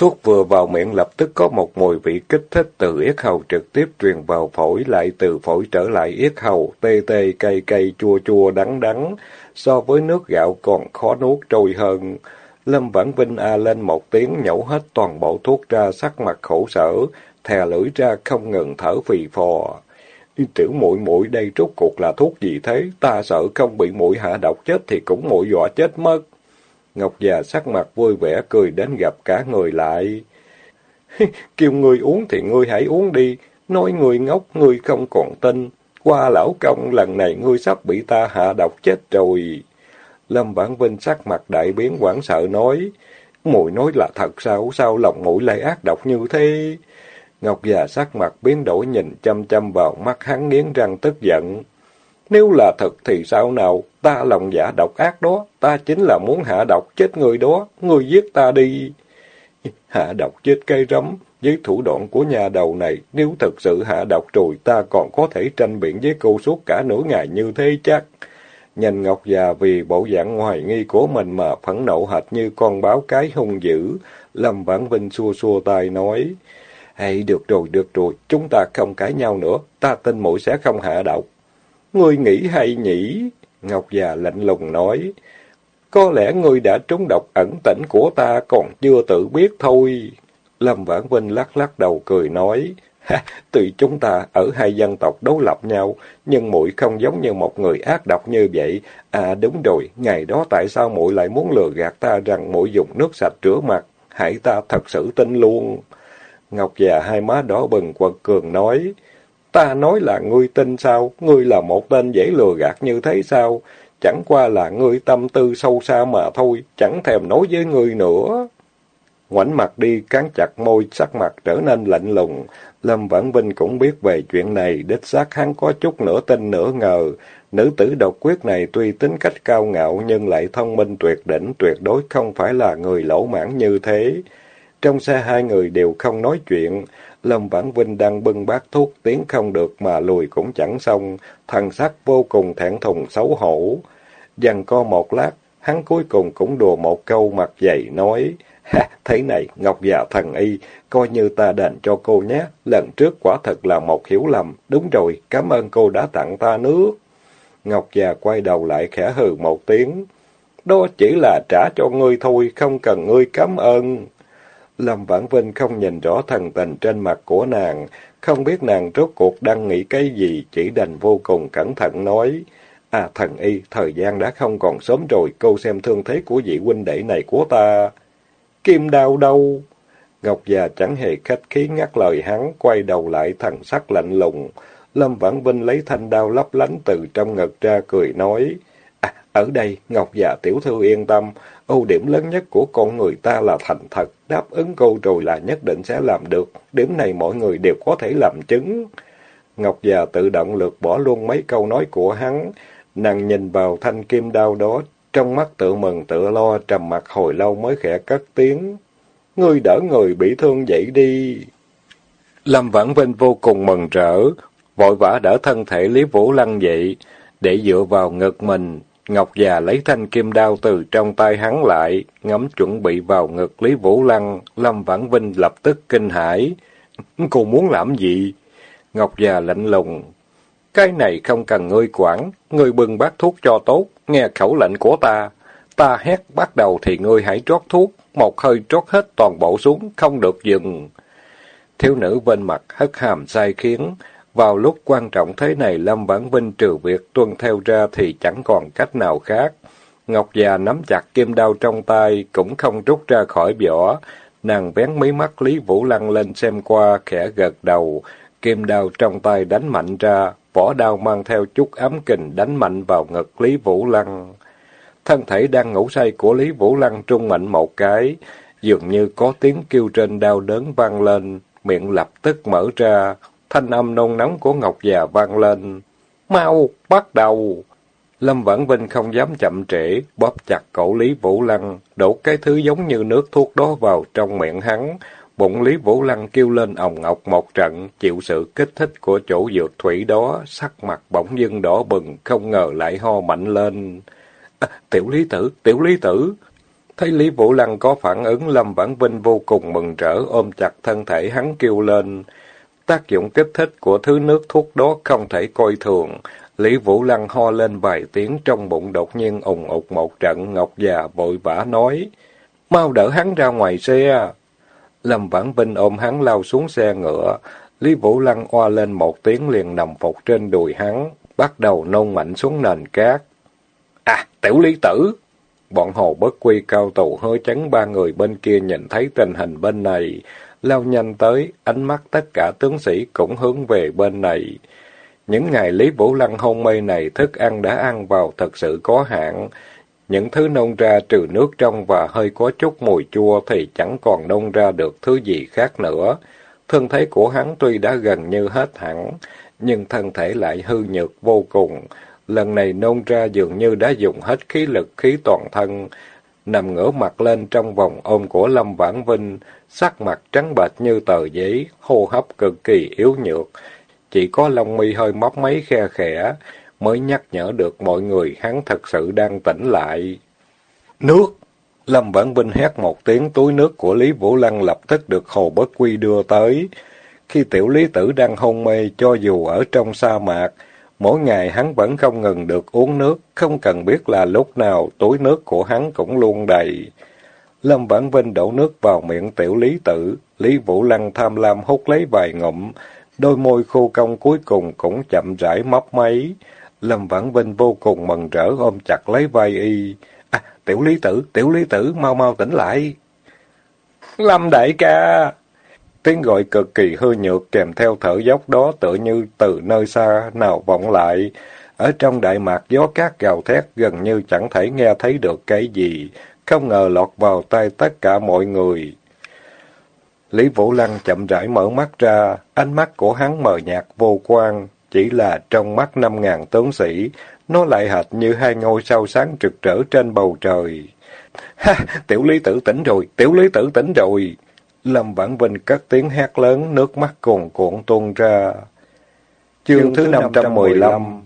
Thuốc vừa vào miệng lập tức có một mùi vị kích thích từ yết hầu trực tiếp truyền vào phổi, lại từ phổi trở lại yết hầu, tê tê, cay cay, chua chua, đắng đắng, so với nước gạo còn khó nuốt trôi hơn. Lâm Vãn Vinh a lên một tiếng nhổ hết toàn bộ thuốc ra sắc mặt khổ sở, thè lưỡi ra không ngừng thở phì phò. Tiểu muội muội đây rốt cuộc là thuốc gì thế? Ta sợ không bị muội hạ độc chết thì cũng muội dọa chết mất. Ngọc già sắc mặt vui vẻ cười đến gặp cả người lại. Kêu ngươi uống thì ngươi hãy uống đi, nói ngươi ngốc ngươi không còn tin. Qua lão công lần này ngươi sắp bị ta hạ độc chết rồi. Lâm Vãn Vinh sắc mặt đại biến hoảng sợ nói, muội nói là thật sao, sao lòng muội lại ác độc như thế? Ngọc già sắc mặt biến đổi nhìn chăm chăm vào mắt hắn nghiến răng tức giận. Nếu là thật thì sao nào, ta lòng dạ độc ác đó, ta chính là muốn hạ độc chết người đó, người giết ta đi. Hạ độc chết cây rắm, với thủ đoạn của nhà đầu này, nếu thật sự hạ độc rồi ta còn có thể tranh biện với cô suốt cả nửa ngày như thế chắc. Nhìn Ngọc già vì bộ dạng hoài nghi của mình mà phẫn nộ hệt như con báo cái hung dữ, Lâm Vãn Vinh xua xua tay nói, Hay được rồi, được rồi, chúng ta không cãi nhau nữa, ta tin mũi sẽ không hạ độc. Ngươi nghĩ hay nhỉ? Ngọc già lạnh lùng nói. Có lẽ ngươi đã trúng độc ẩn tỉnh của ta còn chưa tự biết thôi. Lâm Vãn Vinh lắc lắc đầu cười nói. Ha, tuy chúng ta ở hai dân tộc đối lập nhau, nhưng muội không giống như một người ác độc như vậy. À đúng rồi, ngày đó tại sao muội lại muốn lừa gạt ta rằng muội dùng nước sạch rửa mặt? Hãy ta thật sự tin luôn. Ngọc già hai má đỏ bừng quật cường nói. Ta nói là ngươi tin sao? Ngươi là một tên dễ lừa gạt như thế sao? Chẳng qua là ngươi tâm tư sâu xa mà thôi, chẳng thèm nói với ngươi nữa. Ngoảnh mặt đi, cắn chặt môi, sắc mặt trở nên lạnh lùng. Lâm Vãn Vinh cũng biết về chuyện này, đích xác hắn có chút nửa tin nửa ngờ. Nữ tử độc quyết này tuy tính cách cao ngạo nhưng lại thông minh tuyệt đỉnh, tuyệt đối không phải là người lỗ mãn như thế. Trong xe hai người đều không nói chuyện. Lâm Vãn Vinh đang bưng bát thuốc, tiếng không được mà lùi cũng chẳng xong, thần sắc vô cùng thẹn thùng xấu hổ. Dần co một lát, hắn cuối cùng cũng đùa một câu mặt dày nói, Ha, thế này, Ngọc già thần y, coi như ta đền cho cô nhé, lần trước quả thật là một hiểu lầm, đúng rồi, cảm ơn cô đã tặng ta nước. Ngọc già quay đầu lại khẽ hừ một tiếng, đó chỉ là trả cho ngươi thôi, không cần ngươi cảm ơn. Lâm Vãn Vinh không nhìn rõ thần tình trên mặt của nàng, không biết nàng rốt cuộc đang nghĩ cái gì, chỉ đành vô cùng cẩn thận nói. À thần y, thời gian đã không còn sớm rồi, cô xem thương thế của vị huynh đệ này của ta. Kim đao đâu? Ngọc già chẳng hề khách khí ngắt lời hắn, quay đầu lại thần sắc lạnh lùng. Lâm Vãn Vinh lấy thanh đao lấp lánh từ trong ngực ra cười nói. À, ở đây, Ngọc già tiểu thư yên tâm, ưu điểm lớn nhất của con người ta là thành thật, đáp ứng cô rồi là nhất định sẽ làm được, điểm này mọi người đều có thể làm chứng. Ngọc già tự động lược bỏ luôn mấy câu nói của hắn, nàng nhìn vào thanh kim đao đó, trong mắt tự mừng tự lo, trầm mặt hồi lâu mới khẽ cất tiếng. Ngươi đỡ người bị thương vậy đi. Lâm Vãn Vinh vô cùng mừng rỡ, vội vã đỡ thân thể Lý Vũ Lăng dậy, để dựa vào ngực mình, Ngọc già lấy thanh kim đao từ trong tay hắn lại, ngắm chuẩn bị vào ngực Lý Vũ Lăng, Lâm Vãn Vinh lập tức kinh hãi. Cô muốn làm gì? Ngọc già lạnh lùng. Cái này không cần ngươi quản, ngươi bưng bát thuốc cho tốt, nghe khẩu lệnh của ta. Ta hét bắt đầu thì ngươi hãy trót thuốc, một hơi trót hết toàn bộ xuống, không được dừng. Thiếu nữ bên mặt hất hàm sai khiến, vào lúc quan trọng thế này, Lâm Vãn Vinh trừ việc tuân theo ra thì chẳng còn cách nào khác. Ngọc già nắm chặt kim đao trong tay, cũng không rút ra khỏi vỏ. Nàng vén mí mắt Lý Vũ Lăng lên xem qua, khẽ gật đầu. Kim đao trong tay đánh mạnh ra, vỏ đao mang theo chút ám kình đánh mạnh vào ngực Lý Vũ Lăng. Thân thể đang ngủ say của Lý Vũ Lăng trung mạnh một cái, dường như có tiếng kêu trên đau đớn vang lên, miệng lập tức mở ra, Thanh âm nôn nóng của Ngọc già vang lên. Mau, bắt đầu! Lâm Vãn Vinh không dám chậm trễ, bóp chặt cổ Lý Vũ Lăng, đổ cái thứ giống như nước thuốc đó vào trong miệng hắn. Bụng Lý Vũ Lăng kêu lên ồng ngọc một trận, chịu sự kích thích của chỗ dược thủy đó, sắc mặt bỗng dưng đỏ bừng, không ngờ lại ho mạnh lên. À, tiểu Lý Tử, tiểu Lý Tử! Thấy Lý Vũ Lăng có phản ứng, Lâm Vãn Vinh vô cùng mừng rỡ, ôm chặt thân thể hắn kêu lên. Tác dụng kích thích của thứ nước thuốc đó không thể coi thường. Lý Vũ Lăng ho lên vài tiếng trong bụng đột nhiên ùng ục một trận, Ngọc già vội vã nói. Mau đỡ hắn ra ngoài xe. Lâm Vãn Vinh ôm hắn lao xuống xe ngựa. Lý Vũ Lăng oa lên một tiếng liền nằm phục trên đùi hắn, bắt đầu nôn mạnh xuống nền cát. À, tiểu lý tử! Bọn hồ bất quy cao tù hơi chấn ba người bên kia nhìn thấy tình hình bên này, lao nhanh tới, ánh mắt tất cả tướng sĩ cũng hướng về bên này. Những ngày Lý Vũ Lăng hôn mê này, thức ăn đã ăn vào thật sự có hạn. Những thứ nôn ra trừ nước trong và hơi có chút mùi chua thì chẳng còn nôn ra được thứ gì khác nữa. Thân thế của hắn tuy đã gần như hết hẳn, nhưng thân thể lại hư nhược vô cùng. Lần này nôn ra dường như đã dùng hết khí lực khí toàn thân, nằm ngửa mặt lên trong vòng ôm của Lâm Vãn Vinh, sắc mặt trắng bệch như tờ giấy, hô hấp cực kỳ yếu nhược. Chỉ có lông mi hơi móc mấy khe khẽ, mới nhắc nhở được mọi người hắn thật sự đang tỉnh lại. Nước! Lâm Vãn Vinh hét một tiếng túi nước của Lý Vũ Lăng lập tức được Hồ Bất Quy đưa tới. Khi tiểu lý tử đang hôn mê cho dù ở trong sa mạc, mỗi ngày hắn vẫn không ngừng được uống nước, không cần biết là lúc nào túi nước của hắn cũng luôn đầy. Lâm Vãn Vinh đổ nước vào miệng tiểu lý tử, Lý Vũ Lăng tham lam hút lấy vài ngụm, đôi môi khô cong cuối cùng cũng chậm rãi mấp máy. Lâm Vãn Vinh vô cùng mừng rỡ ôm chặt lấy vai y. À, tiểu lý tử, tiểu lý tử, mau mau tỉnh lại. Lâm đại ca! Tiếng gọi cực kỳ hư nhược kèm theo thở dốc đó tựa như từ nơi xa nào vọng lại. Ở trong đại mạc gió cát gào thét gần như chẳng thể nghe thấy được cái gì, không ngờ lọt vào tay tất cả mọi người. Lý Vũ Lăng chậm rãi mở mắt ra, ánh mắt của hắn mờ nhạt vô quan, chỉ là trong mắt năm ngàn tướng sĩ, nó lại hệt như hai ngôi sao sáng trực trở trên bầu trời. Ha! Tiểu Lý Tử tỉnh rồi! Tiểu Lý Tử tỉnh rồi! Lâm Vãn Vinh cất tiếng hét lớn, nước mắt cuồn cuộn tuôn ra. Chương thứ 515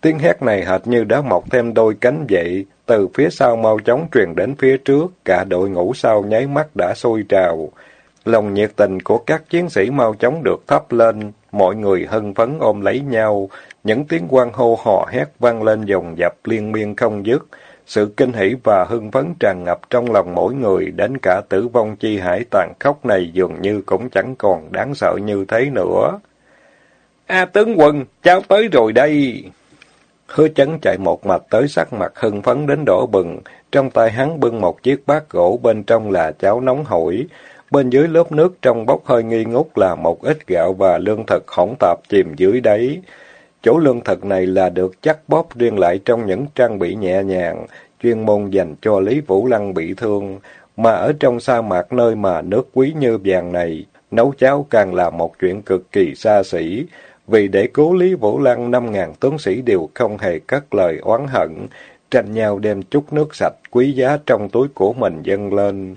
Tiếng hét này hệt như đã mọc thêm đôi cánh vậy, từ phía sau mau chóng truyền đến phía trước, cả đội ngũ sau nháy mắt đã sôi trào. Lòng nhiệt tình của các chiến sĩ mau chóng được thắp lên, mọi người hân phấn ôm lấy nhau, những tiếng quan hô hò hét vang lên dòng dập liên miên không dứt. Sự kinh hỉ và hưng phấn tràn ngập trong lòng mỗi người, đến cả tử vong chi hải tàn khốc này dường như cũng chẳng còn đáng sợ như thế nữa. A tướng quân, cháu tới rồi đây! Hứa chấn chạy một mạch tới sắc mặt hưng phấn đến đỏ bừng, trong tay hắn bưng một chiếc bát gỗ bên trong là cháo nóng hổi, bên dưới lớp nước trong bốc hơi nghi ngút là một ít gạo và lương thực hỗn tạp chìm dưới đáy. Chỗ lương thực này là được chắc bóp riêng lại trong những trang bị nhẹ nhàng, chuyên môn dành cho Lý Vũ Lăng bị thương, mà ở trong sa mạc nơi mà nước quý như vàng này, nấu cháo càng là một chuyện cực kỳ xa xỉ, vì để cứu Lý Vũ Lăng, năm ngàn tướng sĩ đều không hề cất lời oán hận, tranh nhau đem chút nước sạch quý giá trong túi của mình dâng lên.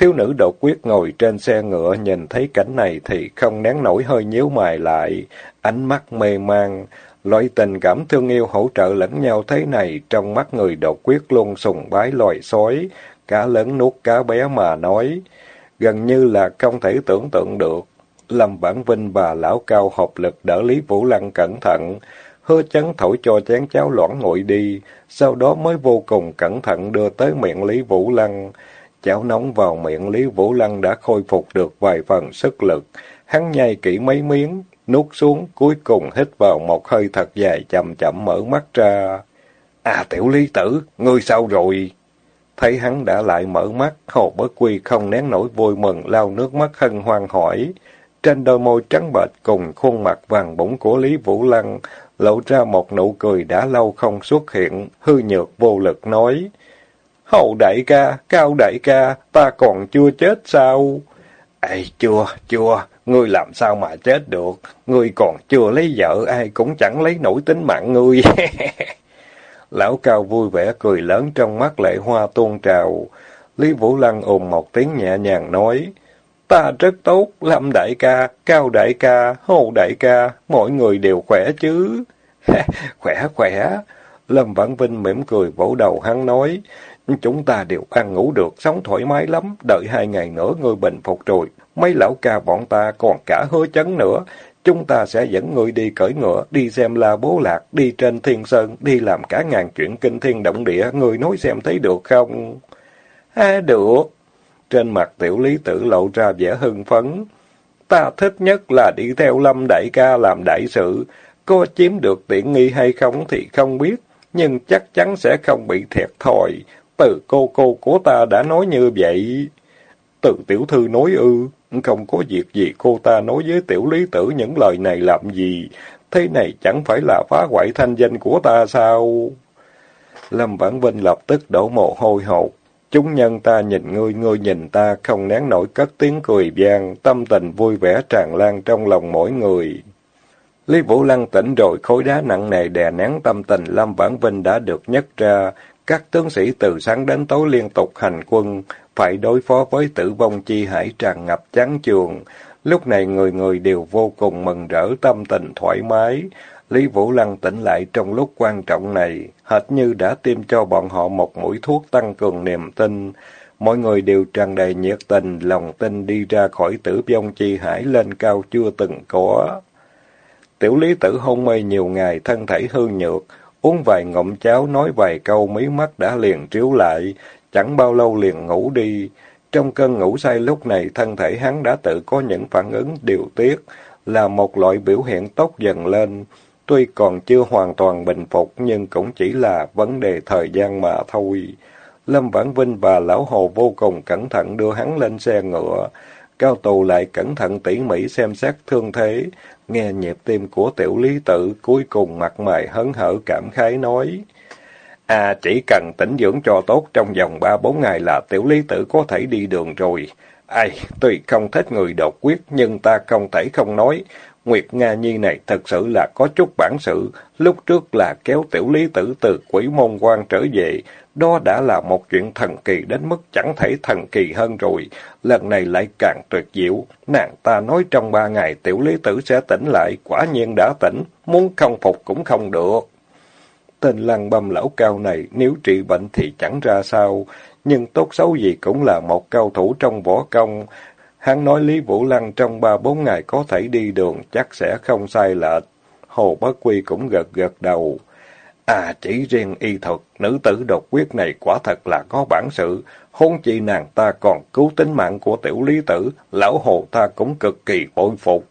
Thiếu nữ đột quyết ngồi trên xe ngựa nhìn thấy cảnh này thì không nén nổi hơi nhíu mày lại, ánh mắt mê mang. Loại tình cảm thương yêu hỗ trợ lẫn nhau thế này trong mắt người đột quyết luôn sùng bái loài sói, cá lớn nuốt cá bé mà nói. Gần như là không thể tưởng tượng được. Lâm Bản Vinh và Lão Cao hợp lực đỡ Lý Vũ Lăng cẩn thận, hứa chấn thổi cho chén cháo loãng nguội đi, sau đó mới vô cùng cẩn thận đưa tới miệng Lý Vũ Lăng. Cháo nóng vào miệng Lý Vũ Lăng đã khôi phục được vài phần sức lực, hắn nhai kỹ mấy miếng, nuốt xuống, cuối cùng hít vào một hơi thật dài chậm chậm mở mắt ra. À tiểu lý tử, ngươi sao rồi? Thấy hắn đã lại mở mắt, Hồ Bất Quy không nén nổi vui mừng, lau nước mắt hân hoan hỏi. Trên đôi môi trắng bệch cùng khuôn mặt vàng bụng của Lý Vũ Lăng, lộ ra một nụ cười đã lâu không xuất hiện, hư nhược vô lực nói. Hậu đại ca, cao đại ca, ta còn chưa chết sao? Ê, chưa, chưa, ngươi làm sao mà chết được? Ngươi còn chưa lấy vợ, ai cũng chẳng lấy nổi tính mạng ngươi. Lão cao vui vẻ cười lớn trong mắt lệ hoa tuôn trào. Lý Vũ Lăng ồn một tiếng nhẹ nhàng nói. Ta rất tốt, Lâm đại ca, Cao đại ca, Hồ đại ca, mọi người đều khỏe chứ? khỏe, khỏe. Lâm Vãn Vinh mỉm cười vỗ đầu hắn nói. Chúng ta đều ăn ngủ được, sống thoải mái lắm, đợi hai ngày nữa ngươi bình phục rồi. Mấy lão ca bọn ta còn cả hứa chấn nữa. Chúng ta sẽ dẫn ngươi đi cởi ngựa, đi xem la bố lạc, đi trên thiên sơn, đi làm cả ngàn chuyện kinh thiên động địa, ngươi nói xem thấy được không? À, được. Trên mặt tiểu lý tử lộ ra vẻ hưng phấn. Ta thích nhất là đi theo lâm đại ca làm đại sự. Có chiếm được tiện nghi hay không thì không biết, nhưng chắc chắn sẽ không bị thiệt thòi. Từ cô cô của ta đã nói như vậy. Từ tiểu thư nói ư, không có việc gì cô ta nói với tiểu lý tử những lời này làm gì. Thế này chẳng phải là phá hoại thanh danh của ta sao? Lâm Vãn Vinh lập tức đổ mồ hôi hột. Chúng nhân ta nhìn ngươi, ngươi nhìn ta, không nén nổi cất tiếng cười vang, tâm tình vui vẻ tràn lan trong lòng mỗi người. Lý Vũ Lăng tỉnh rồi, khối đá nặng nề đè nén tâm tình Lâm Vãn Vinh đã được nhấc ra. Các tướng sĩ từ sáng đến tối liên tục hành quân, phải đối phó với tử vong chi hải tràn ngập chán chường. Lúc này người người đều vô cùng mừng rỡ tâm tình thoải mái. Lý Vũ Lăng tỉnh lại trong lúc quan trọng này, hệt như đã tiêm cho bọn họ một mũi thuốc tăng cường niềm tin. Mọi người đều tràn đầy nhiệt tình, lòng tin đi ra khỏi tử vong chi hải lên cao chưa từng có. Tiểu lý tử hôn mê nhiều ngày, thân thể hư nhược, uống vài ngụm cháo, nói vài câu, mí mắt đã liền triếu lại, chẳng bao lâu liền ngủ đi. Trong cơn ngủ say lúc này, thân thể hắn đã tự có những phản ứng điều tiết, là một loại biểu hiện tốt dần lên. Tuy còn chưa hoàn toàn bình phục, nhưng cũng chỉ là vấn đề thời gian mà thôi. Lâm Vãn Vinh và Lão Hồ vô cùng cẩn thận đưa hắn lên xe ngựa. Cao tù lại cẩn thận tỉ mỉ xem xét thương thế, nghe nhịp tim của tiểu lý tự, cuối cùng mặt mày hấn hở cảm khái nói. À, chỉ cần tĩnh dưỡng cho tốt trong vòng ba bốn ngày là tiểu lý tử có thể đi đường rồi. Ai, tuy không thích người đột quyết, nhưng ta không thể không nói. Nguyệt Nga Nhi này thật sự là có chút bản sự. Lúc trước là kéo tiểu lý tử từ quỷ môn quan trở về. Đó đã là một chuyện thần kỳ đến mức chẳng thể thần kỳ hơn rồi. Lần này lại càng tuyệt diệu. Nàng ta nói trong ba ngày tiểu lý tử sẽ tỉnh lại. Quả nhiên đã tỉnh. Muốn không phục cũng không được. Tên lăng băm lão cao này nếu trị bệnh thì chẳng ra sao. Nhưng tốt xấu gì cũng là một cao thủ trong võ công. Hắn nói Lý Vũ Lăng trong ba bốn ngày có thể đi đường, chắc sẽ không sai lệch. Hồ Bất Quy cũng gật gật đầu. À, chỉ riêng y thuật, nữ tử độc quyết này quả thật là có bản sự. Hôn chi nàng ta còn cứu tính mạng của tiểu lý tử, lão hồ ta cũng cực kỳ bội phục.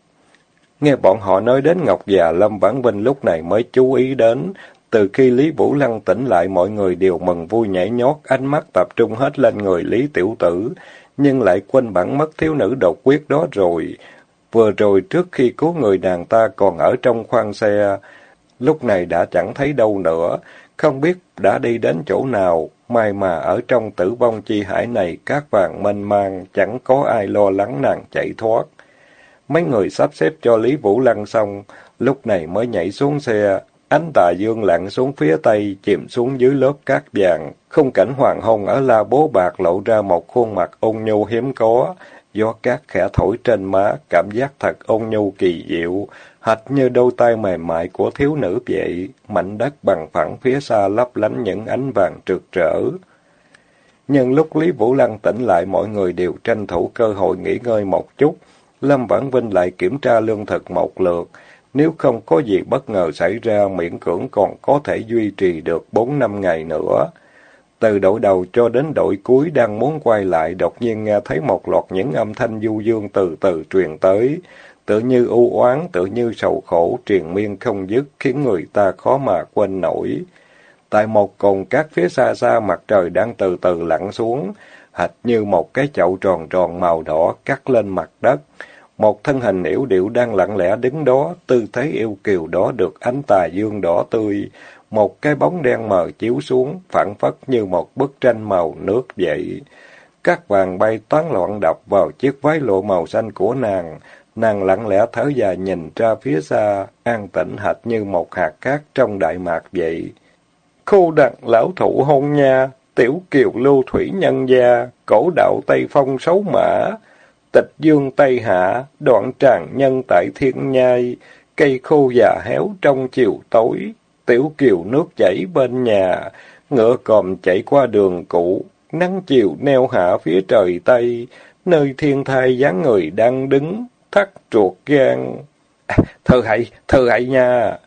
Nghe bọn họ nói đến Ngọc già Lâm Vãn Vinh lúc này mới chú ý đến. Từ khi Lý Vũ Lăng tỉnh lại mọi người đều mừng vui nhảy nhót, ánh mắt tập trung hết lên người Lý Tiểu Tử nhưng lại quên bản mất thiếu nữ độc quyết đó rồi. Vừa rồi trước khi cứu người nàng ta còn ở trong khoang xe, lúc này đã chẳng thấy đâu nữa, không biết đã đi đến chỗ nào, may mà ở trong tử vong chi hải này các vàng mênh mang, chẳng có ai lo lắng nàng chạy thoát. Mấy người sắp xếp cho Lý Vũ Lăng xong, lúc này mới nhảy xuống xe, Ánh tà dương lặn xuống phía tây, chìm xuống dưới lớp cát vàng. Khung cảnh hoàng hôn ở La Bố Bạc lộ ra một khuôn mặt ôn nhu hiếm có. Gió cát khẽ thổi trên má, cảm giác thật ôn nhu kỳ diệu, hệt như đôi tay mềm mại của thiếu nữ vậy. Mảnh đất bằng phẳng phía xa lấp lánh những ánh vàng trượt rỡ. Nhưng lúc Lý Vũ Lăng tỉnh lại, mọi người đều tranh thủ cơ hội nghỉ ngơi một chút. Lâm Vãn Vinh lại kiểm tra lương thực một lượt. Nếu không có gì bất ngờ xảy ra, miễn cưỡng còn có thể duy trì được bốn năm ngày nữa. Từ đội đầu cho đến đội cuối đang muốn quay lại, đột nhiên nghe thấy một loạt những âm thanh du dương từ từ truyền tới. Tự như u oán, tự như sầu khổ, triền miên không dứt, khiến người ta khó mà quên nổi. Tại một cồn cát phía xa xa mặt trời đang từ từ lặn xuống, hệt như một cái chậu tròn tròn màu đỏ cắt lên mặt đất. Một thân hình yểu điệu đang lặng lẽ đứng đó, tư thế yêu kiều đó được ánh tà dương đỏ tươi. Một cái bóng đen mờ chiếu xuống, phản phất như một bức tranh màu nước vậy. Các vàng bay toán loạn đập vào chiếc váy lộ màu xanh của nàng. Nàng lặng lẽ thở dài nhìn ra phía xa, an tĩnh hệt như một hạt cát trong đại mạc vậy. Khô đặng lão thụ hôn nha, tiểu kiều lưu thủy nhân gia, cổ đạo Tây Phong xấu mã, Tịch dương Tây Hạ, đoạn tràng nhân tại thiên nhai, cây khô già héo trong chiều tối, tiểu kiều nước chảy bên nhà, Ngựa còm chạy qua đường cũ, nắng chiều neo hạ phía trời Tây, nơi thiên thai dáng người đang đứng, thắt ruột gan. À, thơ hãy, thơ hãy nha!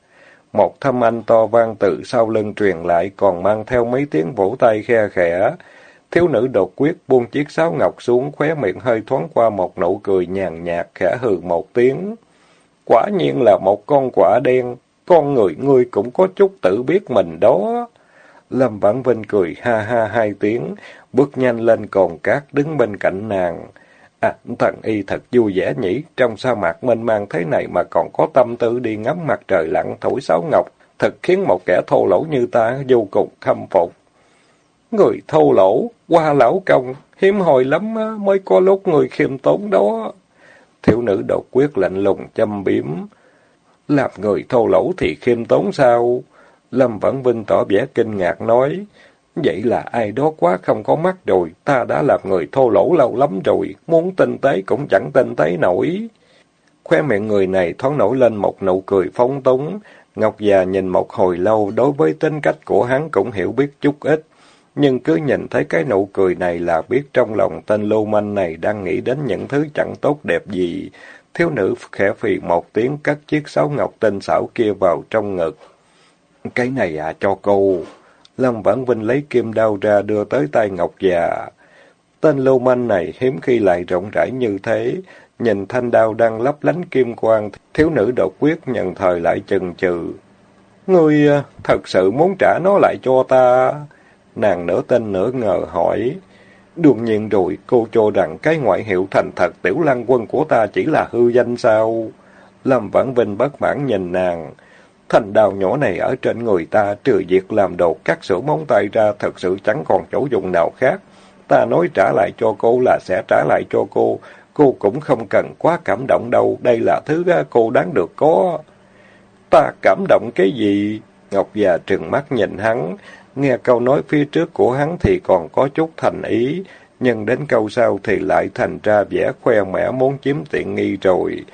Một thâm anh to vang từ sau lưng truyền lại còn mang theo mấy tiếng vỗ tay khe khẽ. Thiếu nữ đột quyết buông chiếc sáo ngọc xuống, khóe miệng hơi thoáng qua một nụ cười nhàn nhạt, khẽ hừ một tiếng. Quả nhiên là một con quả đen, con người ngươi cũng có chút tự biết mình đó. Lâm Vãn Vinh cười ha ha hai tiếng, bước nhanh lên cồn cát đứng bên cạnh nàng. À, thần y thật vui vẻ nhỉ, trong sa mạc mênh mang thế này mà còn có tâm tư đi ngắm mặt trời lặn thổi sáo ngọc, thật khiến một kẻ thô lỗ như ta vô cùng khâm phục. Người thô lỗ, qua lão công, hiếm hồi lắm mới có lúc người khiêm tốn đó. Thiếu nữ đột quyết lạnh lùng châm biếm. Làm người thô lỗ thì khiêm tốn sao? Lâm Vãn Vinh tỏ vẻ kinh ngạc nói. Vậy là ai đó quá không có mắt rồi, ta đã làm người thô lỗ lâu lắm rồi, muốn tinh tế cũng chẳng tinh tế nổi. Khoe miệng người này thoáng nổi lên một nụ cười phóng túng. Ngọc già nhìn một hồi lâu đối với tính cách của hắn cũng hiểu biết chút ít. Nhưng cứ nhìn thấy cái nụ cười này là biết trong lòng tên lưu manh này đang nghĩ đến những thứ chẳng tốt đẹp gì. Thiếu nữ khẽ phì một tiếng cắt chiếc sáo ngọc tinh xảo kia vào trong ngực. Cái này à cho cô. Lâm Vãn Vinh lấy kim đao ra đưa tới tay Ngọc già. Tên lưu manh này hiếm khi lại rộng rãi như thế. Nhìn thanh đao đang lấp lánh kim quang, thiếu nữ đột quyết nhận thời lại chần chừ. Ngươi à, thật sự muốn trả nó lại cho ta? Nàng nửa tin nửa ngờ hỏi. Đương nhiên rồi, cô cho rằng cái ngoại hiệu thành thật tiểu lăng quân của ta chỉ là hư danh sao? Lâm Vãn Vinh bất mãn nhìn nàng. Thành đào nhỏ này ở trên người ta, trừ việc làm đồ cắt sửa móng tay ra, thật sự chẳng còn chỗ dùng nào khác. Ta nói trả lại cho cô là sẽ trả lại cho cô. Cô cũng không cần quá cảm động đâu, đây là thứ à, cô đáng được có. Ta cảm động cái gì? Ngọc già trừng mắt nhìn hắn, nghe câu nói phía trước của hắn thì còn có chút thành ý, nhưng đến câu sau thì lại thành ra vẻ khoe mẽ muốn chiếm tiện nghi rồi.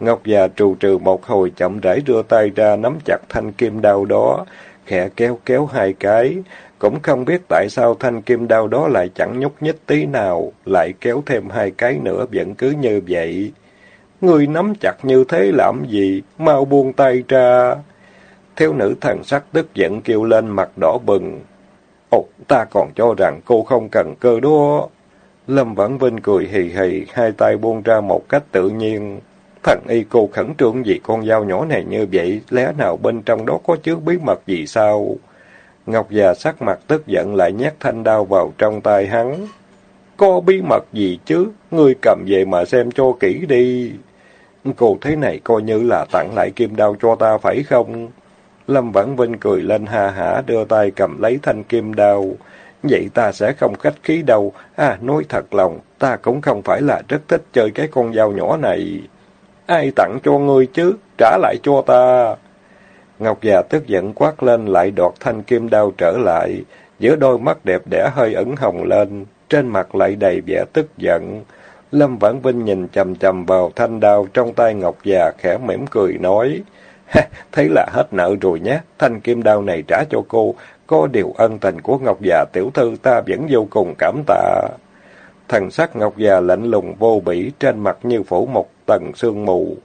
Ngọc già trù trừ một hồi chậm rãi đưa tay ra nắm chặt thanh kim đao đó, khẽ kéo kéo hai cái. Cũng không biết tại sao thanh kim đao đó lại chẳng nhúc nhích tí nào, lại kéo thêm hai cái nữa vẫn cứ như vậy. Người nắm chặt như thế làm gì? Mau buông tay ra. Thiếu nữ thần sắc tức giận kêu lên mặt đỏ bừng. Ồ, ta còn cho rằng cô không cần cơ đó. Lâm Vãn Vinh cười hì hì, hai tay buông ra một cách tự nhiên. Thần y cô khẩn trương vì con dao nhỏ này như vậy, lẽ nào bên trong đó có chứa bí mật gì sao? Ngọc già sắc mặt tức giận lại nhét thanh đao vào trong tay hắn. Có bí mật gì chứ? Ngươi cầm về mà xem cho kỹ đi. Cô thế này coi như là tặng lại kim đao cho ta phải không? Lâm Vãn Vinh cười lên ha hả đưa tay cầm lấy thanh kim đao. Vậy ta sẽ không khách khí đâu. À, nói thật lòng, ta cũng không phải là rất thích chơi cái con dao nhỏ này. Ai tặng cho ngươi chứ? Trả lại cho ta. Ngọc già tức giận quát lên lại đoạt thanh kim đao trở lại. Giữa đôi mắt đẹp đẽ hơi ẩn hồng lên. Trên mặt lại đầy vẻ tức giận. Lâm Vãn Vinh nhìn chầm chầm vào thanh đao trong tay Ngọc già khẽ mỉm cười nói. thấy là hết nợ rồi nhé, thanh kim đao này trả cho cô, có điều ân tình của Ngọc già tiểu thư ta vẫn vô cùng cảm tạ. Thần sắc Ngọc già lạnh lùng vô bỉ, trên mặt như phủ một tầng sương mù.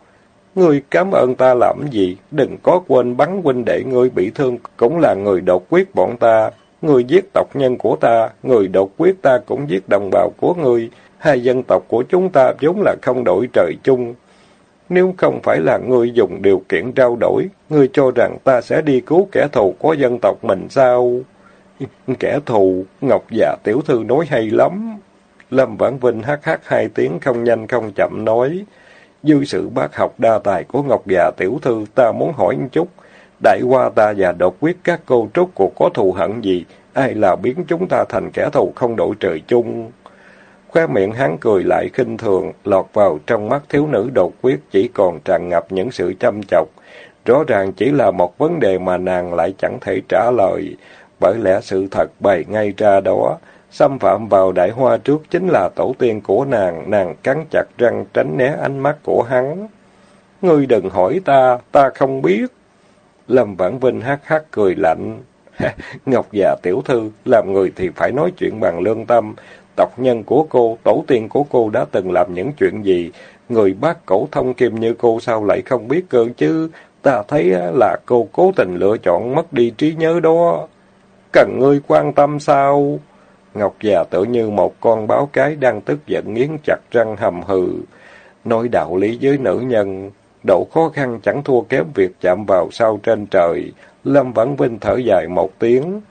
Ngươi cảm ơn ta làm gì? Đừng có quên bắn huynh để ngươi bị thương, cũng là người đột quyết bọn ta. Ngươi giết tộc nhân của ta, người đột quyết ta cũng giết đồng bào của ngươi. Hai dân tộc của chúng ta vốn là không đổi trời chung. Nếu không phải là ngươi dùng điều kiện trao đổi, ngươi cho rằng ta sẽ đi cứu kẻ thù của dân tộc mình sao? Kẻ thù, Ngọc già tiểu thư nói hay lắm. Lâm Vãn Vinh hát hát hai tiếng không nhanh không chậm nói. Dư sự bác học đa tài của Ngọc già tiểu thư ta muốn hỏi một chút. Đại qua ta và đột quyết các cô trúc cuộc có thù hận gì? Ai là biến chúng ta thành kẻ thù không đội trời chung? Khóe miệng hắn cười lại khinh thường, lọt vào trong mắt thiếu nữ đột quyết chỉ còn tràn ngập những sự chăm chọc. Rõ ràng chỉ là một vấn đề mà nàng lại chẳng thể trả lời, bởi lẽ sự thật bày ngay ra đó. Xâm phạm vào đại hoa trước chính là tổ tiên của nàng, nàng cắn chặt răng tránh né ánh mắt của hắn. Ngươi đừng hỏi ta, ta không biết. Lâm Vãn Vinh hắc hắc cười lạnh. Ngọc già tiểu thư, làm người thì phải nói chuyện bằng lương tâm. Tộc nhân của cô, tổ tiên của cô đã từng làm những chuyện gì? Người bác cổ thông kim như cô sao lại không biết cơ chứ? Ta thấy là cô cố tình lựa chọn mất đi trí nhớ đó. Cần ngươi quan tâm sao? Ngọc già tự như một con báo cái đang tức giận nghiến chặt răng hầm hừ. Nói đạo lý với nữ nhân, độ khó khăn chẳng thua kém việc chạm vào sao trên trời. Lâm Vãn Vinh thở dài một tiếng.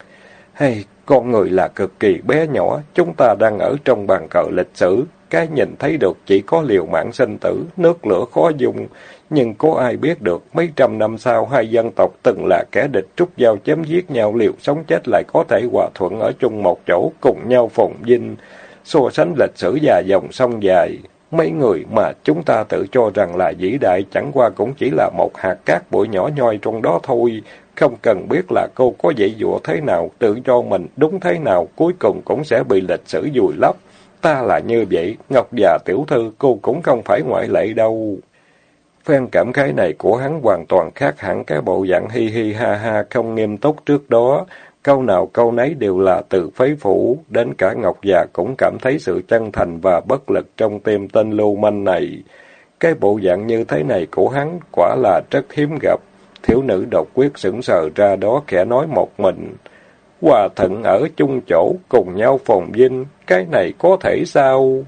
Hay, con người là cực kỳ bé nhỏ, chúng ta đang ở trong bàn cờ lịch sử. Cái nhìn thấy được chỉ có liều mạng sinh tử, nước lửa khó dùng. Nhưng có ai biết được mấy trăm năm sau hai dân tộc từng là kẻ địch trúc giao chém giết nhau liệu sống chết lại có thể hòa thuận ở chung một chỗ cùng nhau phồn vinh. So sánh lịch sử dài dòng sông dài, mấy người mà chúng ta tự cho rằng là vĩ đại chẳng qua cũng chỉ là một hạt cát bụi nhỏ nhoi trong đó thôi. Không cần biết là cô có dạy dụa thế nào, tự cho mình đúng thế nào, cuối cùng cũng sẽ bị lịch sử vùi lấp. Ta là như vậy, Ngọc già tiểu thư, cô cũng không phải ngoại lệ đâu. Phen cảm khái này của hắn hoàn toàn khác hẳn cái bộ dạng hi hi ha ha không nghiêm túc trước đó. Câu nào câu nấy đều là từ phế phủ, đến cả Ngọc già cũng cảm thấy sự chân thành và bất lực trong tim tên lưu manh này. Cái bộ dạng như thế này của hắn quả là rất hiếm gặp. Thiếu nữ độc quyết sững sờ ra đó khẽ nói một mình. Hòa thận ở chung chỗ, cùng nhau phòng dinh, cái này có thể sao?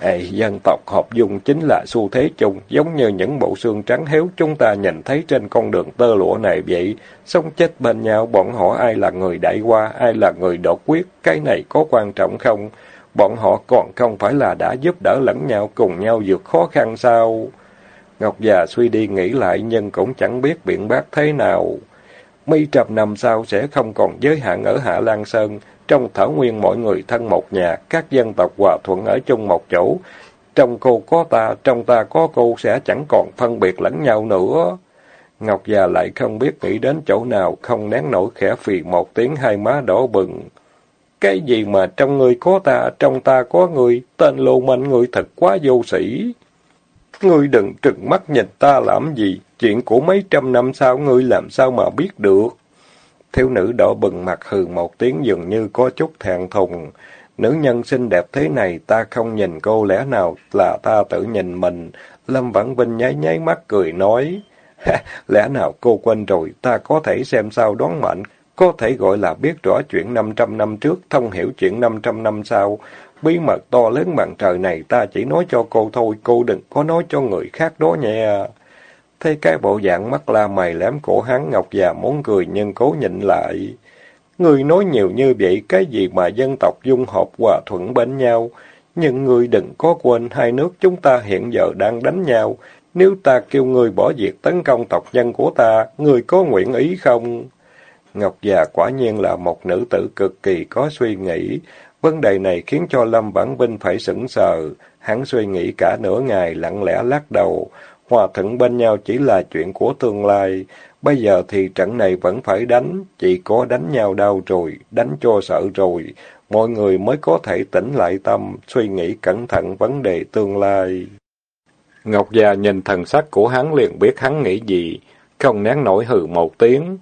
Ê, dân tộc hợp dung chính là xu thế chung, giống như những bộ xương trắng héo chúng ta nhìn thấy trên con đường tơ lụa này vậy. Sống chết bên nhau, bọn họ ai là người đại qua, ai là người đột quyết, cái này có quan trọng không? Bọn họ còn không phải là đã giúp đỡ lẫn nhau cùng nhau vượt khó khăn sao? Ngọc già suy đi nghĩ lại nhưng cũng chẳng biết biện bác thế nào. Mấy trăm năm sau sẽ không còn giới hạn ở Hạ Lan Sơn, trong thảo nguyên mọi người thân một nhà, các dân tộc hòa thuận ở chung một chỗ. Trong cô có ta, trong ta có cô sẽ chẳng còn phân biệt lẫn nhau nữa. Ngọc già lại không biết nghĩ đến chỗ nào, không nén nổi khẽ phì một tiếng hai má đỏ bừng. Cái gì mà trong người có ta, trong ta có người, tên lô mạnh người thật quá vô sĩ. Ngươi đừng trừng mắt nhìn ta làm gì, chuyện của mấy trăm năm sau ngươi làm sao mà biết được. Thiếu nữ đỏ bừng mặt hừ một tiếng dường như có chút thẹn thùng. Nữ nhân xinh đẹp thế này ta không nhìn cô lẽ nào là ta tự nhìn mình. Lâm Vãn Vinh nháy nháy mắt cười nói. lẽ nào cô quên rồi, ta có thể xem sao đoán mệnh, có thể gọi là biết rõ chuyện 500 năm trước, thông hiểu chuyện 500 năm sau. Bí mật to lớn bằng trời này ta chỉ nói cho cô thôi, cô đừng có nói cho người khác đó nha. Thấy cái bộ dạng mắt la mày lém cổ hắn Ngọc già muốn cười nhưng cố nhịn lại. Người nói nhiều như vậy, cái gì mà dân tộc dung hợp hòa thuận bên nhau. Nhưng người đừng có quên hai nước chúng ta hiện giờ đang đánh nhau. Nếu ta kêu người bỏ việc tấn công tộc nhân của ta, người có nguyện ý không? Ngọc già quả nhiên là một nữ tử cực kỳ có suy nghĩ. Vấn đề này khiến cho Lâm Bản Vinh phải sững sờ. Hắn suy nghĩ cả nửa ngày lặng lẽ lắc đầu. Hòa thuận bên nhau chỉ là chuyện của tương lai. Bây giờ thì trận này vẫn phải đánh, chỉ có đánh nhau đau rồi, đánh cho sợ rồi, mọi người mới có thể tỉnh lại tâm, suy nghĩ cẩn thận vấn đề tương lai. Ngọc già nhìn thần sắc của hắn liền biết hắn nghĩ gì, không nén nổi hừ một tiếng.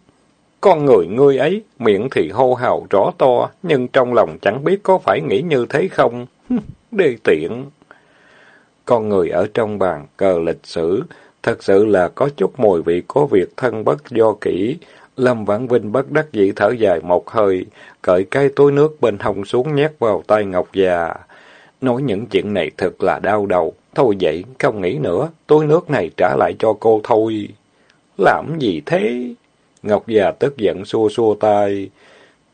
Con người ngươi ấy, miệng thì hô hào rõ to, nhưng trong lòng chẳng biết có phải nghĩ như thế không. Đê tiện. Con người ở trong bàn cờ lịch sử, thật sự là có chút mùi vị có việc thân bất do kỹ. Lâm Vãn Vinh bất đắc dĩ thở dài một hơi, cởi cái túi nước bên hông xuống nhét vào tay Ngọc già. Nói những chuyện này thật là đau đầu. Thôi vậy, không nghĩ nữa, túi nước này trả lại cho cô thôi. Làm gì thế? Ngọc già tức giận xua xua tay.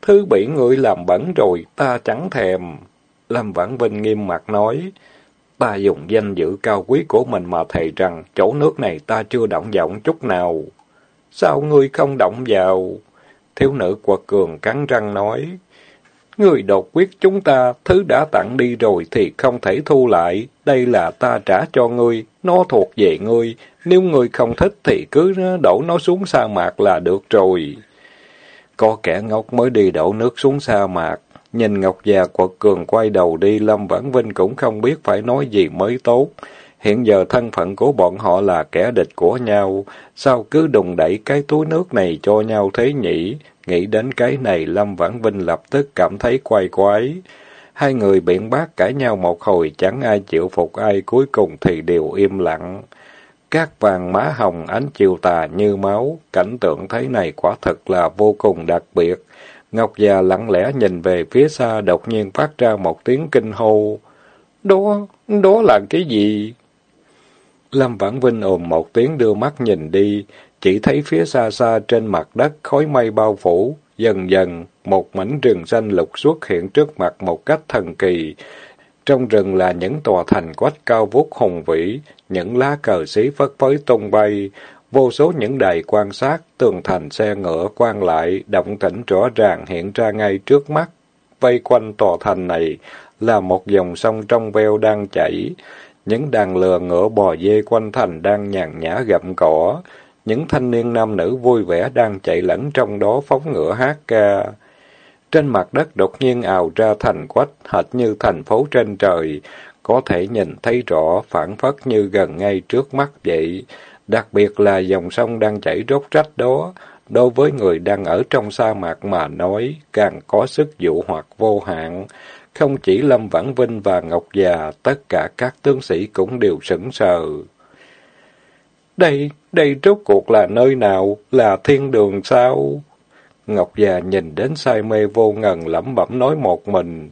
Thứ bị người làm bẩn rồi, ta chẳng thèm. Lâm Vãn Vinh nghiêm mặt nói. Ta dùng danh dự cao quý của mình mà thầy rằng chỗ nước này ta chưa động vào chút nào. Sao ngươi không động vào? Thiếu nữ quật cường cắn răng nói. Người đột quyết chúng ta, thứ đã tặng đi rồi thì không thể thu lại. Đây là ta trả cho ngươi, nó thuộc về ngươi. Nếu ngươi không thích thì cứ đổ nó xuống sa mạc là được rồi. Có kẻ ngốc mới đi đổ nước xuống sa mạc. Nhìn Ngọc già quật cường quay đầu đi, Lâm Vãn Vinh cũng không biết phải nói gì mới tốt. Hiện giờ thân phận của bọn họ là kẻ địch của nhau, sao cứ đùng đẩy cái túi nước này cho nhau thế nhỉ? Nghĩ đến cái này, Lâm Vãn Vinh lập tức cảm thấy quay quái. Hai người biện bác cãi nhau một hồi, chẳng ai chịu phục ai, cuối cùng thì đều im lặng. Các vàng má hồng ánh chiều tà như máu, cảnh tượng thấy này quả thật là vô cùng đặc biệt. Ngọc già lặng lẽ nhìn về phía xa, đột nhiên phát ra một tiếng kinh hô. Đó, đó là cái gì? Lâm Vãn Vinh ồn một tiếng đưa mắt nhìn đi, chỉ thấy phía xa xa trên mặt đất khói mây bao phủ, dần dần một mảnh rừng xanh lục xuất hiện trước mặt một cách thần kỳ. Trong rừng là những tòa thành quách cao vút hùng vĩ, những lá cờ xí phất phới tung bay, vô số những đài quan sát, tường thành xe ngựa quan lại, động tĩnh rõ ràng hiện ra ngay trước mắt. Vây quanh tòa thành này là một dòng sông trong veo đang chảy, những đàn lừa ngựa bò dê quanh thành đang nhàn nhã gặm cỏ, những thanh niên nam nữ vui vẻ đang chạy lẫn trong đó phóng ngựa hát ca. Trên mặt đất đột nhiên ào ra thành quách, hệt như thành phố trên trời, có thể nhìn thấy rõ, phản phất như gần ngay trước mắt vậy. Đặc biệt là dòng sông đang chảy rốt rách đó, đối với người đang ở trong sa mạc mà nói, càng có sức dụ hoặc vô hạn. Không chỉ Lâm Vãn Vinh và Ngọc Già, tất cả các tướng sĩ cũng đều sững sờ. Đây, đây rốt cuộc là nơi nào? Là thiên đường sao? Ngọc già nhìn đến say mê vô ngần lẩm bẩm nói một mình.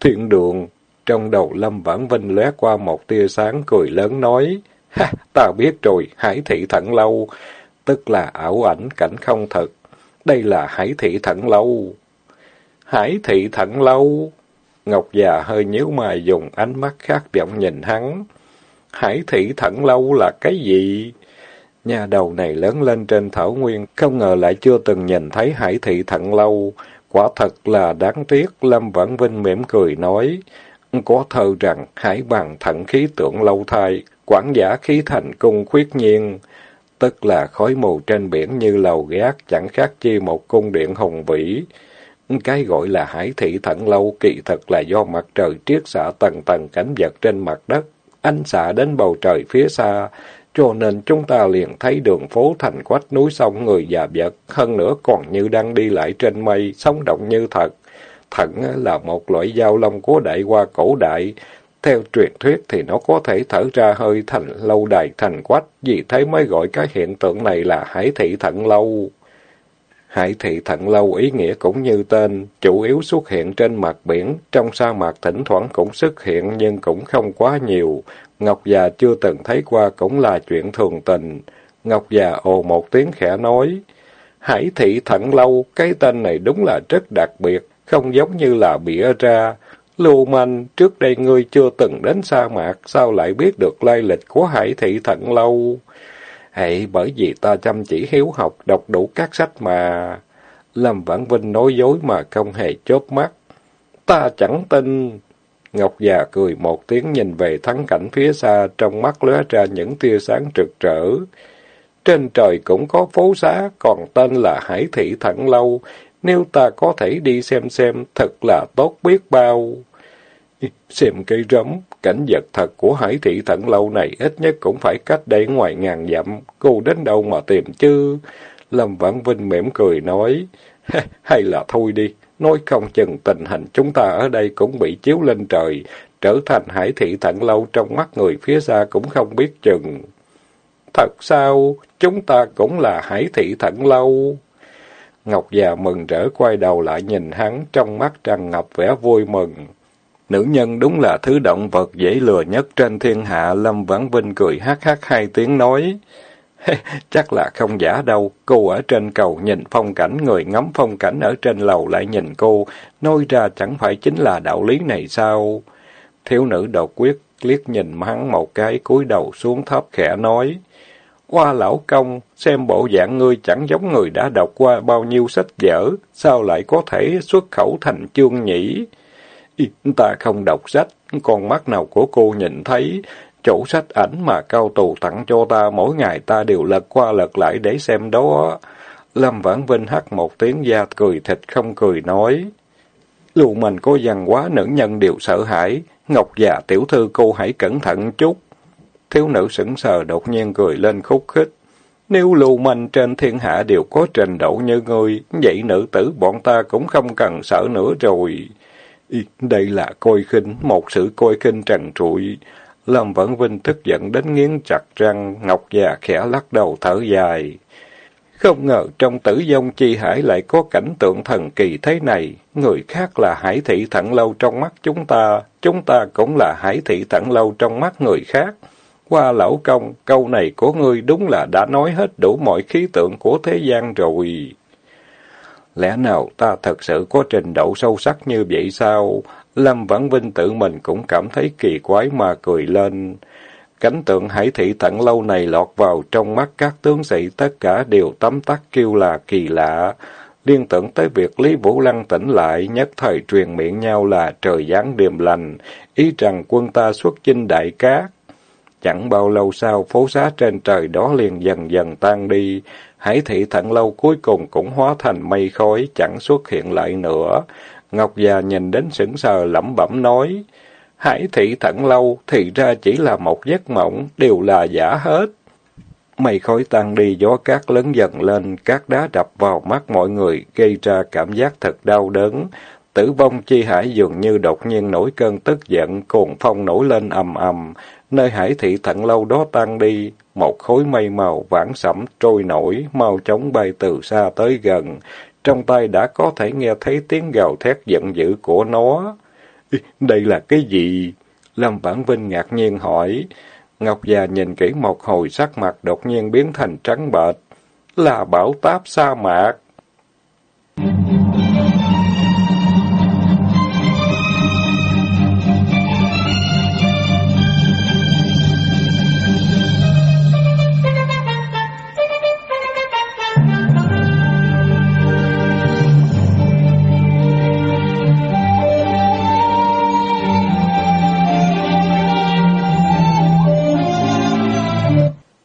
Thiên đường. Trong đầu Lâm Vãn Vinh lóe qua một tia sáng cười lớn nói. Ha, ta biết rồi, hải thị thận lâu. Tức là ảo ảnh cảnh không thật. Đây là hải thị thận lâu. Hải thị thận lâu. Ngọc già hơi nhíu mày dùng ánh mắt khác vọng nhìn hắn. Hải thị thận lâu là cái gì? Nhà đầu này lớn lên trên thảo nguyên, không ngờ lại chưa từng nhìn thấy hải thị thận lâu. Quả thật là đáng tiếc, Lâm Vãn Vinh mỉm cười nói. Có thơ rằng, hải bằng thận khí tượng lâu thai, quản giả khí thành cung khuyết nhiên. Tức là khói mù trên biển như lầu gác, chẳng khác chi một cung điện hùng vĩ. Cái gọi là hải thị thận lâu kỳ thật là do mặt trời triết xạ tầng tầng cảnh vật trên mặt đất, ánh xạ đến bầu trời phía xa, cho nên chúng ta liền thấy đường phố thành quách núi sông người già vật, hơn nữa còn như đang đi lại trên mây, sống động như thật. Thận là một loại dao long của đại qua cổ đại. Theo truyền thuyết thì nó có thể thở ra hơi thành lâu đài thành quách, vì thế mới gọi cái hiện tượng này là hải thị thận lâu. Hải thị thận lâu ý nghĩa cũng như tên, chủ yếu xuất hiện trên mặt biển, trong sa mạc thỉnh thoảng cũng xuất hiện nhưng cũng không quá nhiều. Ngọc già chưa từng thấy qua cũng là chuyện thường tình. Ngọc già ồ một tiếng khẽ nói, Hải thị thận lâu, cái tên này đúng là rất đặc biệt, không giống như là bịa ra. Lưu manh, trước đây ngươi chưa từng đến sa mạc, sao lại biết được lai lịch của hải thị thận lâu? Hệ bởi vì ta chăm chỉ hiếu học, đọc đủ các sách mà... Lâm Vãn Vinh nói dối mà không hề chớp mắt. Ta chẳng tin... Ngọc già cười một tiếng nhìn về thắng cảnh phía xa, trong mắt lóe ra những tia sáng trực trở. Trên trời cũng có phố xá, còn tên là Hải Thị Thẳng Lâu. Nếu ta có thể đi xem xem, thật là tốt biết bao. Xem cây rấm, cảnh vật thật của Hải Thị thận Lâu này ít nhất cũng phải cách đây ngoài ngàn dặm. Cô đến đâu mà tìm chứ? Lâm Vãn Vinh mỉm cười nói, hay là thôi đi, Nói không chừng tình hình chúng ta ở đây cũng bị chiếu lên trời, trở thành hải thị thận lâu trong mắt người phía xa cũng không biết chừng. Thật sao? Chúng ta cũng là hải thị thận lâu. Ngọc già mừng rỡ quay đầu lại nhìn hắn, trong mắt tràn ngập vẻ vui mừng. Nữ nhân đúng là thứ động vật dễ lừa nhất trên thiên hạ, Lâm Vãn Vinh cười hát hát hai tiếng nói. Chắc là không giả đâu, cô ở trên cầu nhìn phong cảnh, người ngắm phong cảnh ở trên lầu lại nhìn cô, nói ra chẳng phải chính là đạo lý này sao? Thiếu nữ đột quyết liếc nhìn hắn một cái, cúi đầu xuống thấp khẽ nói. Qua lão công, xem bộ dạng ngươi chẳng giống người đã đọc qua bao nhiêu sách vở, sao lại có thể xuất khẩu thành chương nhỉ? Ta không đọc sách, con mắt nào của cô nhìn thấy, chỗ sách ảnh mà cao tù tặng cho ta mỗi ngày ta đều lật qua lật lại để xem đó. Lâm Vãn Vinh hắt một tiếng da cười thịt không cười nói. Lù mình có dằn quá nữ nhân đều sợ hãi. Ngọc già tiểu thư cô hãy cẩn thận chút. Thiếu nữ sững sờ đột nhiên cười lên khúc khích. Nếu lưu manh trên thiên hạ đều có trình độ như ngươi, vậy nữ tử bọn ta cũng không cần sợ nữa rồi. Đây là coi khinh, một sự coi khinh trần trụi. Lâm Vẫn Vinh tức giận đến nghiến chặt răng, Ngọc già khẽ lắc đầu thở dài. Không ngờ trong tử vong chi hải lại có cảnh tượng thần kỳ thế này. Người khác là hải thị thẳng lâu trong mắt chúng ta, chúng ta cũng là hải thị thẳng lâu trong mắt người khác. Qua lão công, câu này của ngươi đúng là đã nói hết đủ mọi khí tượng của thế gian rồi. Lẽ nào ta thật sự có trình độ sâu sắc như vậy sao? Lâm Vãn Vinh tự mình cũng cảm thấy kỳ quái mà cười lên. Cảnh tượng hải thị tận lâu này lọt vào trong mắt các tướng sĩ tất cả đều tấm tắc kêu là kỳ lạ. Liên tưởng tới việc Lý Vũ Lăng tỉnh lại, nhất thời truyền miệng nhau là trời giáng điềm lành, ý rằng quân ta xuất chinh đại cát. Chẳng bao lâu sau, phố xá trên trời đó liền dần dần tan đi, hải thị thận lâu cuối cùng cũng hóa thành mây khói, chẳng xuất hiện lại nữa. Ngọc già nhìn đến sững sờ lẩm bẩm nói, Hải thị thận lâu thì ra chỉ là một giấc mộng, đều là giả hết. Mây khói tan đi, gió cát lớn dần lên, cát đá đập vào mắt mọi người, gây ra cảm giác thật đau đớn. Tử vong chi hải dường như đột nhiên nổi cơn tức giận, cuồng phong nổi lên ầm ầm, nơi hải thị thận lâu đó tan đi, một khối mây màu vãng sẫm trôi nổi, mau chóng bay từ xa tới gần, trong tay đã có thể nghe thấy tiếng gào thét giận dữ của nó. Đây là cái gì? Lâm Vãn Vinh ngạc nhiên hỏi. Ngọc già nhìn kỹ một hồi sắc mặt đột nhiên biến thành trắng bệch. Là bảo táp sa mạc.